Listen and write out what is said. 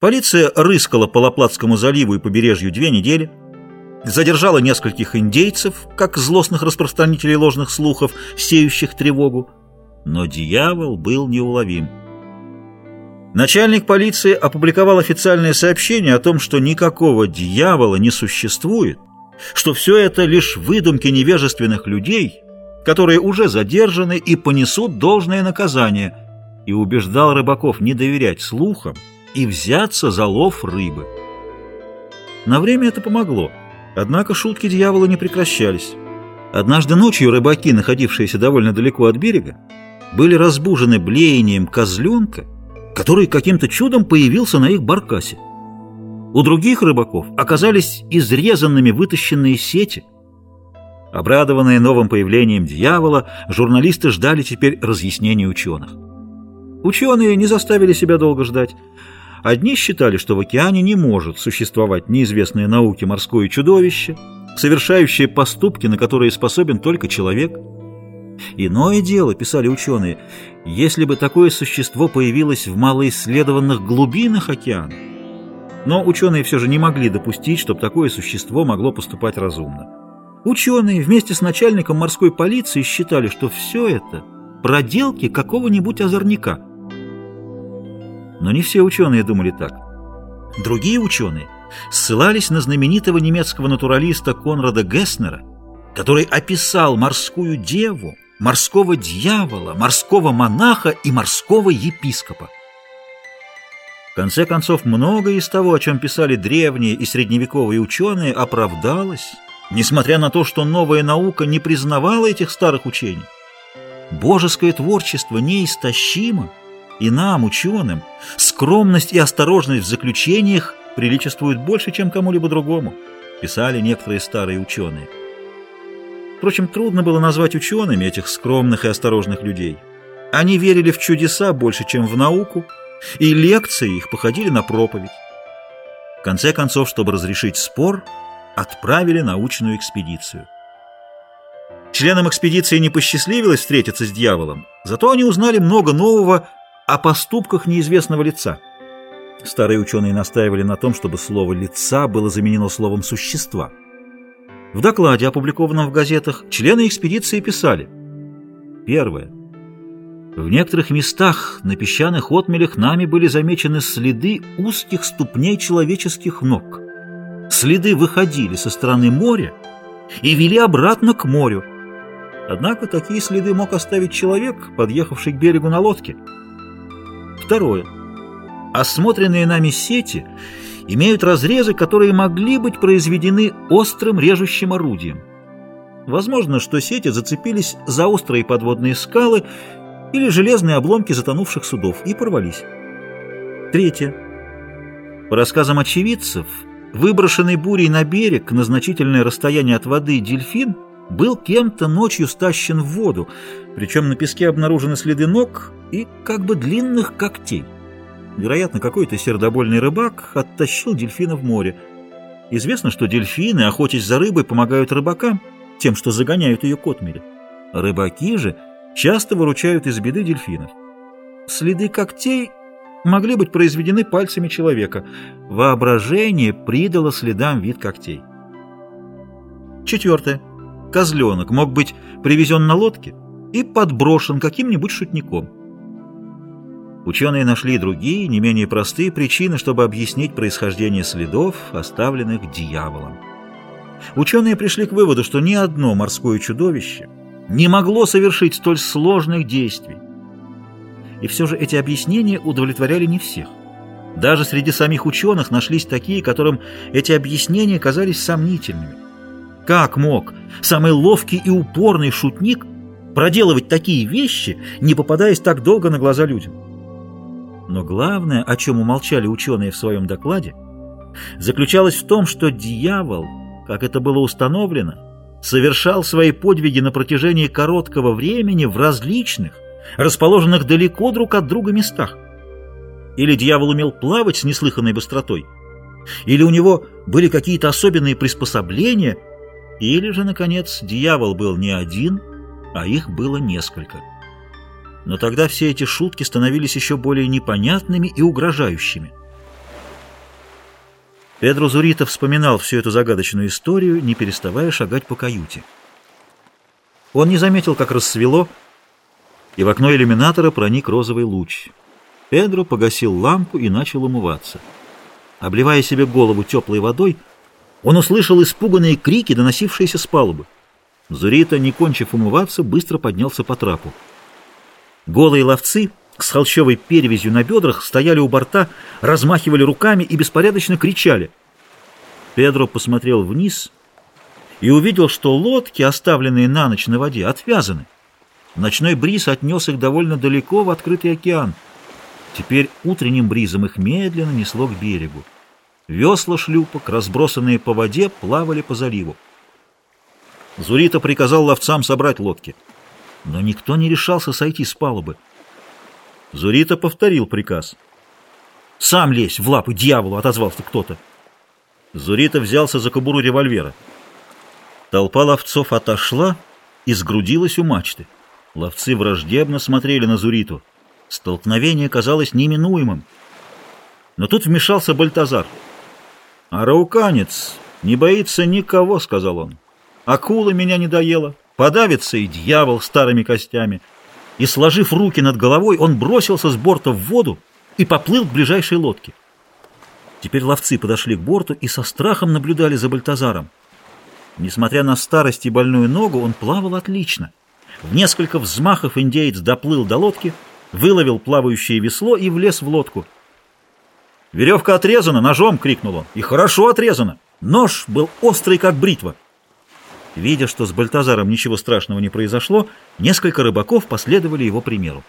Полиция рыскала по Лаплатскому заливу и побережью две недели, задержала нескольких индейцев, как злостных распространителей ложных слухов, сеющих тревогу, но дьявол был неуловим. Начальник полиции опубликовал официальное сообщение о том, что никакого дьявола не существует, что все это лишь выдумки невежественных людей, которые уже задержаны и понесут должное наказание, и убеждал рыбаков не доверять слухам и взяться за лов рыбы. На время это помогло, однако шутки дьявола не прекращались. Однажды ночью рыбаки, находившиеся довольно далеко от берега, были разбужены блеянием козленка, который каким-то чудом появился на их баркасе. У других рыбаков оказались изрезанными вытащенные сети. Обрадованные новым появлением дьявола, журналисты ждали теперь разъяснений ученых. Ученые не заставили себя долго ждать. Одни считали, что в океане не может существовать неизвестное науке морское чудовище, совершающее поступки, на которые способен только человек – Иное дело, писали ученые, если бы такое существо появилось в малоисследованных глубинах океана. Но ученые все же не могли допустить, чтобы такое существо могло поступать разумно. Ученые вместе с начальником морской полиции считали, что все это проделки какого-нибудь озорника. Но не все ученые думали так. Другие ученые ссылались на знаменитого немецкого натуралиста Конрада Гесснера, который описал морскую деву, морского дьявола, морского монаха и морского епископа. В конце концов, многое из того, о чем писали древние и средневековые ученые, оправдалось, несмотря на то, что новая наука не признавала этих старых учений. Божеское творчество неистощимо, и нам, ученым, скромность и осторожность в заключениях приличествуют больше, чем кому-либо другому, писали некоторые старые ученые. Впрочем, трудно было назвать учеными этих скромных и осторожных людей. Они верили в чудеса больше, чем в науку, и лекции их походили на проповедь. В конце концов, чтобы разрешить спор, отправили научную экспедицию. Членам экспедиции не посчастливилось встретиться с дьяволом, зато они узнали много нового о поступках неизвестного лица. Старые ученые настаивали на том, чтобы слово «лица» было заменено словом «существа». В докладе, опубликованном в газетах, члены экспедиции писали. Первое. В некоторых местах на песчаных отмелях нами были замечены следы узких ступней человеческих ног. Следы выходили со стороны моря и вели обратно к морю. Однако такие следы мог оставить человек, подъехавший к берегу на лодке. Второе. Осмотренные нами сети имеют разрезы, которые могли быть произведены острым режущим орудием. Возможно, что сети зацепились за острые подводные скалы или железные обломки затонувших судов и порвались. Третье. По рассказам очевидцев, выброшенный бурей на берег на значительное расстояние от воды дельфин был кем-то ночью стащен в воду, причем на песке обнаружены следы ног и как бы длинных когтей. Вероятно, какой-то сердобольный рыбак оттащил дельфина в море. Известно, что дельфины, охотясь за рыбой, помогают рыбакам тем, что загоняют ее к отмели. Рыбаки же часто выручают из беды дельфинов. Следы когтей могли быть произведены пальцами человека. Воображение придало следам вид когтей. Четвертое. Козленок мог быть привезен на лодке и подброшен каким-нибудь шутником. Ученые нашли другие, не менее простые причины, чтобы объяснить происхождение следов, оставленных дьяволом. Ученые пришли к выводу, что ни одно морское чудовище не могло совершить столь сложных действий. И все же эти объяснения удовлетворяли не всех. Даже среди самих ученых нашлись такие, которым эти объяснения казались сомнительными. Как мог самый ловкий и упорный шутник проделывать такие вещи, не попадаясь так долго на глаза людям? Но главное, о чем умолчали ученые в своем докладе, заключалось в том, что дьявол, как это было установлено, совершал свои подвиги на протяжении короткого времени в различных, расположенных далеко друг от друга местах. Или дьявол умел плавать с неслыханной быстротой, или у него были какие-то особенные приспособления, или же, наконец, дьявол был не один, а их было несколько. Но тогда все эти шутки становились еще более непонятными и угрожающими. Педро Зурита вспоминал всю эту загадочную историю, не переставая шагать по каюте. Он не заметил, как рассвело, и в окно иллюминатора проник розовый луч. Педро погасил лампу и начал умываться. Обливая себе голову теплой водой, он услышал испуганные крики, доносившиеся с палубы. Зурита, не кончив умываться, быстро поднялся по трапу. Голые ловцы с холщовой перевязью на бедрах стояли у борта, размахивали руками и беспорядочно кричали. Педро посмотрел вниз и увидел, что лодки, оставленные на ночь на воде, отвязаны. Ночной бриз отнес их довольно далеко в открытый океан. Теперь утренним бризом их медленно несло к берегу. Весла шлюпок, разбросанные по воде, плавали по заливу. Зурита приказал ловцам собрать лодки. Но никто не решался сойти с палубы. Зурита повторил приказ. «Сам лезь в лапы дьяволу!» — отозвался кто-то. Зурита взялся за кобуру револьвера. Толпа ловцов отошла и сгрудилась у мачты. Ловцы враждебно смотрели на Зуриту. Столкновение казалось неминуемым. Но тут вмешался Бальтазар. «Арауканец не боится никого», — сказал он. «Акула меня не доела, подавится и дьявол старыми костями» и, сложив руки над головой, он бросился с борта в воду и поплыл к ближайшей лодке. Теперь ловцы подошли к борту и со страхом наблюдали за Бальтазаром. Несмотря на старость и больную ногу, он плавал отлично. В несколько взмахов индеец доплыл до лодки, выловил плавающее весло и влез в лодку. «Веревка отрезана, ножом!» — крикнул он. «И хорошо отрезана! Нож был острый, как бритва!» Видя, что с Бальтазаром ничего страшного не произошло, несколько рыбаков последовали его примеру.